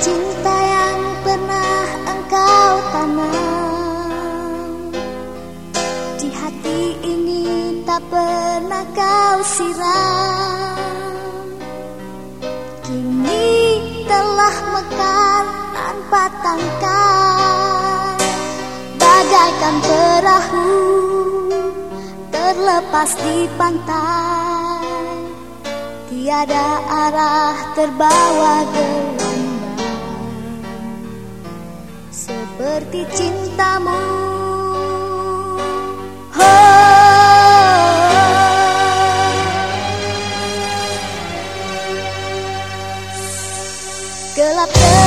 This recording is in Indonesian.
cinta yang pernah engkau tanam. Di hati ini tak pernah kau siram. Kini telah mekar tanpa tangkai. Bagaikan perahu terlepas di pantai. Tiada arah terbawa ke seperti cintamu oh. gelap gelap